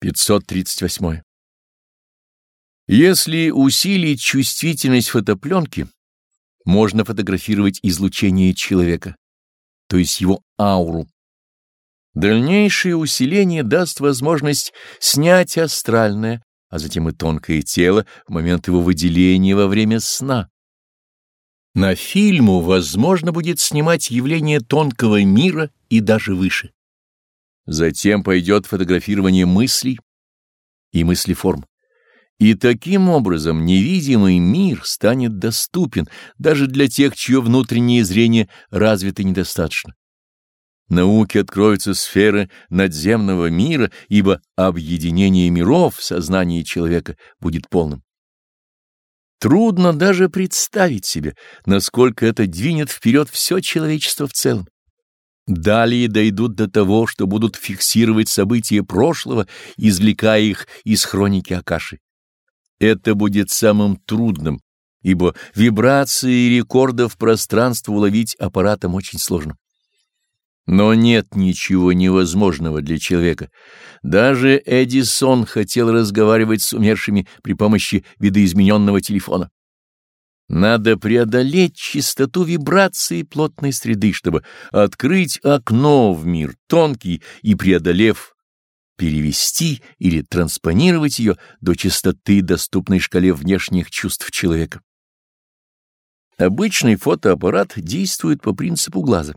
538. Если усилить чувствительность фотопленки, можно фотографировать излучение человека, то есть его ауру. Дальнейшее усиление даст возможность снять астральное, а затем и тонкое тело в момент его выделения во время сна. На фильму возможно будет снимать явление тонкого мира и даже выше. Затем пойдет фотографирование мыслей и мыслеформ. И таким образом невидимый мир станет доступен даже для тех, чье внутреннее зрение развито недостаточно. Науке откроются сферы надземного мира, ибо объединение миров в сознании человека будет полным. Трудно даже представить себе, насколько это двинет вперед все человечество в целом. Далее дойдут до того, что будут фиксировать события прошлого, извлекая их из хроники Акаши. Это будет самым трудным, ибо вибрации рекордов пространства уловить аппаратом очень сложно. Но нет ничего невозможного для человека. Даже Эдисон хотел разговаривать с умершими при помощи видоизмененного телефона. Надо преодолеть чистоту вибрации плотной среды, чтобы открыть окно в мир тонкий и, преодолев, перевести или транспонировать ее до чистоты, доступной шкале внешних чувств человека. Обычный фотоаппарат действует по принципу глаза.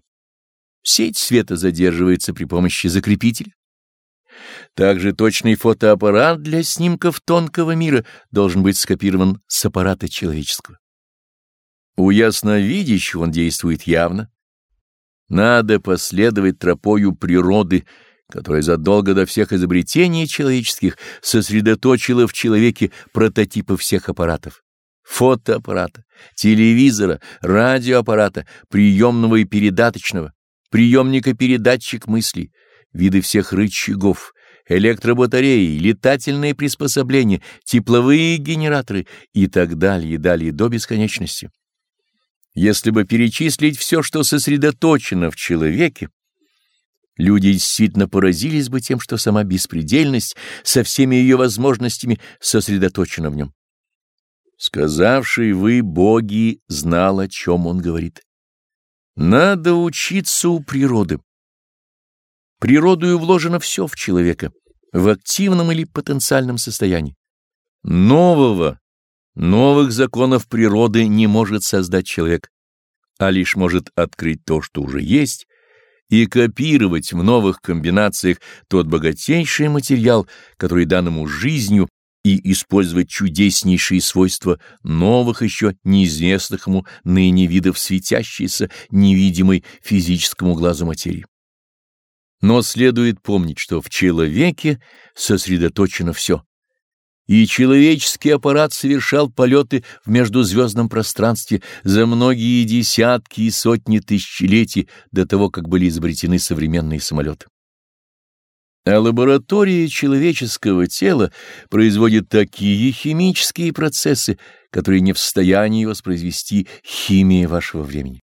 Сеть света задерживается при помощи закрепителя. Также точный фотоаппарат для снимков тонкого мира должен быть скопирован с аппарата человеческого. У ясновидящих он действует явно. Надо последовать тропою природы, которая задолго до всех изобретений человеческих сосредоточила в человеке прототипы всех аппаратов. Фотоаппарата, телевизора, радиоаппарата, приемного и передаточного, приемника-передатчик мыслей, виды всех рычагов, электробатареи, летательные приспособления, тепловые генераторы и так далее, и далее до бесконечности. Если бы перечислить все, что сосредоточено в человеке, люди действительно поразились бы тем, что сама беспредельность со всеми ее возможностями сосредоточена в нем. Сказавший вы, боги, знал, о чем он говорит. Надо учиться у природы. Природою вложено все в человека, в активном или потенциальном состоянии. Нового Новых законов природы не может создать человек, а лишь может открыть то, что уже есть, и копировать в новых комбинациях тот богатейший материал, который дан ему жизнью, и использовать чудеснейшие свойства новых еще неизвестных ему ныне видов светящейся, невидимой физическому глазу материи. Но следует помнить, что в человеке сосредоточено все и человеческий аппарат совершал полеты в междузвездном пространстве за многие десятки и сотни тысячелетий до того, как были изобретены современные самолеты. А лаборатория человеческого тела производит такие химические процессы, которые не в состоянии воспроизвести химия вашего времени.